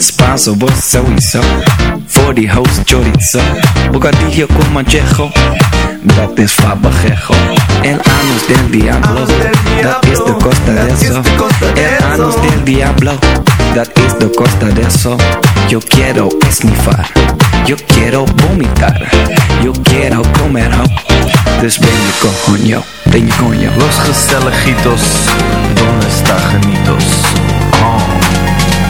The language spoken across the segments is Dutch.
Spanso, vos sowieso. Voor die host chorizo. Bocadillo con manchejo. Dat is fabajejo. El anus del diablo. Dat is de costa de eso. El anus del diablo. Dat is de costa de eso. Yo quiero esnifar. Yo quiero vomitar. Yo quiero comer ho. Dus ben je coño. Ben je coño. Los gezelligitos, donde está genitos? Oh.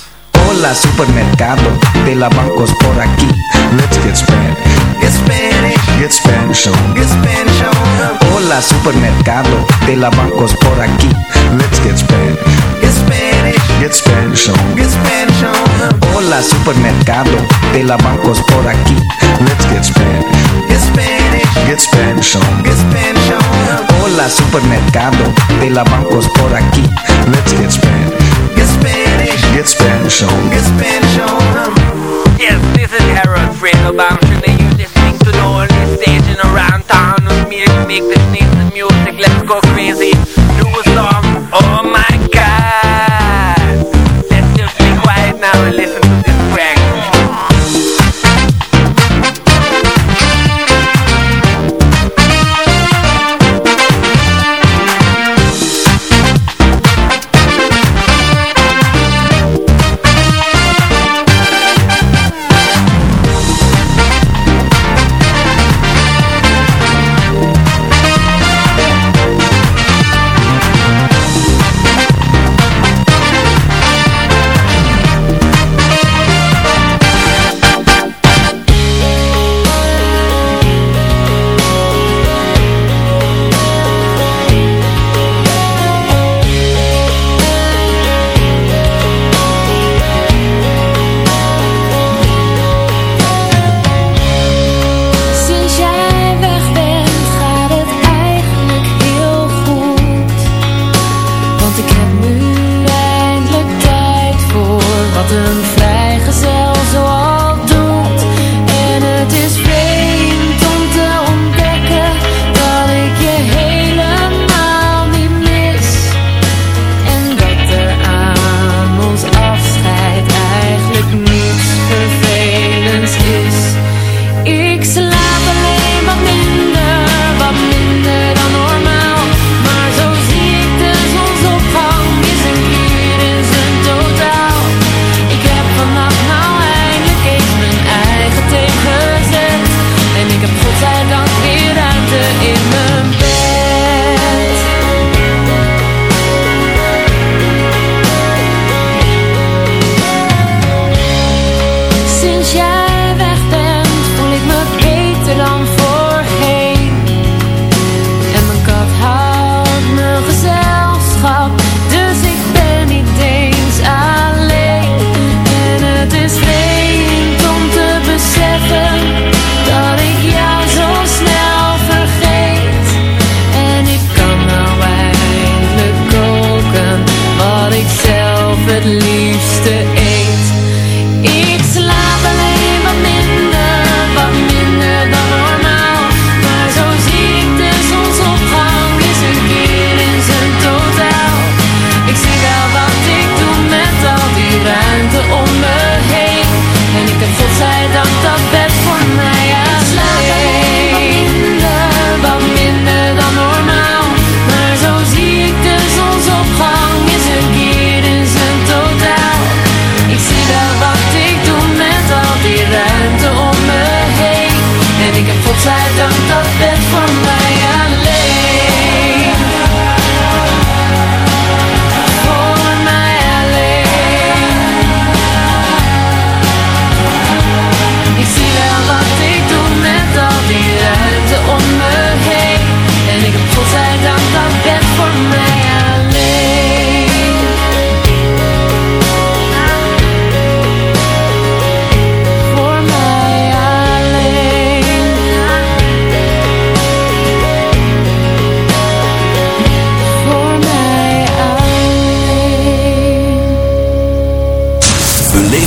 Hola supermercado, de la bancos por aquí. Let's get Spanish. Get Spanish. Get Spanish on. Get Spanish on. Hola supermercado, de la bancos por aquí. Let's get Spanish. Get Spanish. Get Spanish on. Get Spanish on. Hola supermercado, de la bancos por aquí. Let's get Spanish. Get Spanish. Get Spanish on. Get Spanish on. Hola supermercado, de la bancos por aquí. Let's get Spanish. Get Spanish. Get Spanish on. Get Spanish on. Yes, this is Harold Fredo Bamshin and you're listening to the only station around town with me to make this nice music. Let's go crazy. Do a song.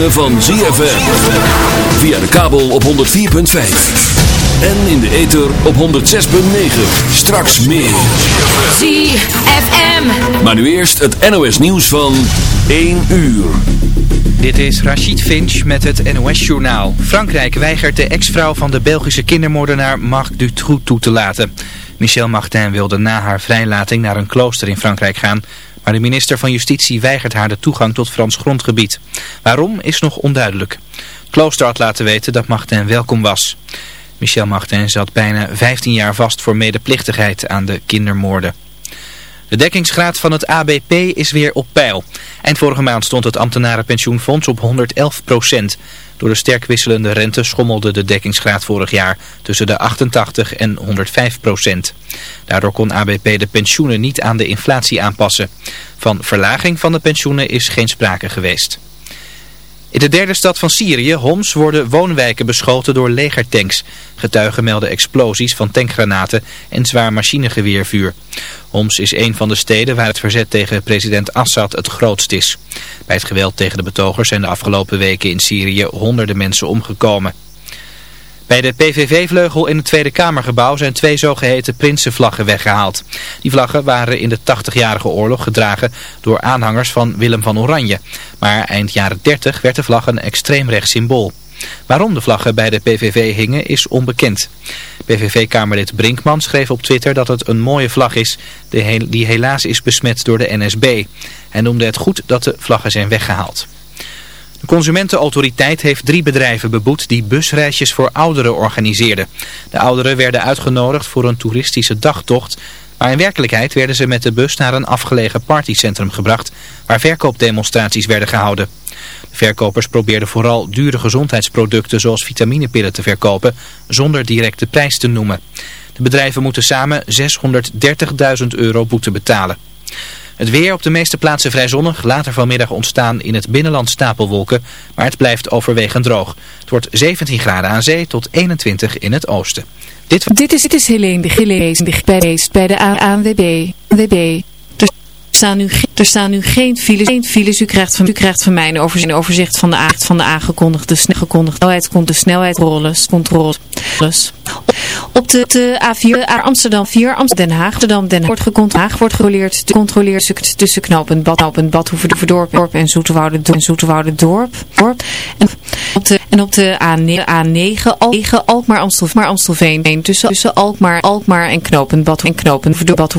Ritme van ZFM. Via de kabel op 104.5. En in de ether op 106.9. Straks meer. ZFM. Maar nu eerst het NOS nieuws van 1 uur. Dit is Rachid Finch met het NOS-journaal. Frankrijk weigert de ex-vrouw van de Belgische kindermoordenaar Marc Dutroux toe te laten. Michel Martin wilde na haar vrijlating naar een klooster in Frankrijk gaan... maar de minister van Justitie weigert haar de toegang tot Frans grondgebied. Waarom is nog onduidelijk. Klooster had laten weten dat Martin welkom was. Michel Martin zat bijna 15 jaar vast voor medeplichtigheid aan de kindermoorden. De dekkingsgraad van het ABP is weer op peil. Eind vorige maand stond het ambtenarenpensioenfonds op 111 procent. Door de sterk wisselende rente schommelde de dekkingsgraad vorig jaar tussen de 88 en 105 procent. Daardoor kon ABP de pensioenen niet aan de inflatie aanpassen. Van verlaging van de pensioenen is geen sprake geweest. In de derde stad van Syrië, Homs, worden woonwijken beschoten door legertanks. Getuigen melden explosies van tankgranaten en zwaar machinegeweervuur. Homs is een van de steden waar het verzet tegen president Assad het grootst is. Bij het geweld tegen de betogers zijn de afgelopen weken in Syrië honderden mensen omgekomen. Bij de PVV-vleugel in het Tweede Kamergebouw zijn twee zogeheten prinsenvlaggen weggehaald. Die vlaggen waren in de 80-jarige oorlog gedragen door aanhangers van Willem van Oranje. Maar eind jaren 30 werd de vlag een extreemrechts symbool. Waarom de vlaggen bij de PVV hingen is onbekend. PVV-kamerlid Brinkman schreef op Twitter dat het een mooie vlag is die helaas is besmet door de NSB. Hij noemde het goed dat de vlaggen zijn weggehaald. De Consumentenautoriteit heeft drie bedrijven beboet die busreisjes voor ouderen organiseerden. De ouderen werden uitgenodigd voor een toeristische dagtocht, maar in werkelijkheid werden ze met de bus naar een afgelegen partycentrum gebracht waar verkoopdemonstraties werden gehouden. De verkopers probeerden vooral dure gezondheidsproducten zoals vitaminepillen te verkopen zonder direct de prijs te noemen. De bedrijven moeten samen 630.000 euro boete betalen. Het weer op de meeste plaatsen vrij zonnig. Later vanmiddag ontstaan in het binnenland stapelwolken. Maar het blijft overwegend droog. Het wordt 17 graden aan zee tot 21 in het oosten. Dit, Dit is, het is Helene de Gilees bij, bij de ANWB. WB. Er staan nu, er staan nu geen files. Geen files. U krijgt van, u krijgt van mij een overzicht, een overzicht van de, aard van de aangekondigde snelheid. Komt de snelheid rollen. Controles. Op de, de A4 Amsterdam 4 Amsterdam Den Haag Amsterdam Den Haag wordt gecontroleerd, wordt gecontroleerd, gecontroleerd tussen knooppunt Bad, knooppunt Badhoevedorp en Zoeterwoude en Zoeterwoude dorp. dorp. En op de en op de A9, A9 Alkmaar Amstelveen, Amstelveen tussen, tussen Alkmaar, Alkmaar en knooppunt Bad en knooppunt Badhoevedorp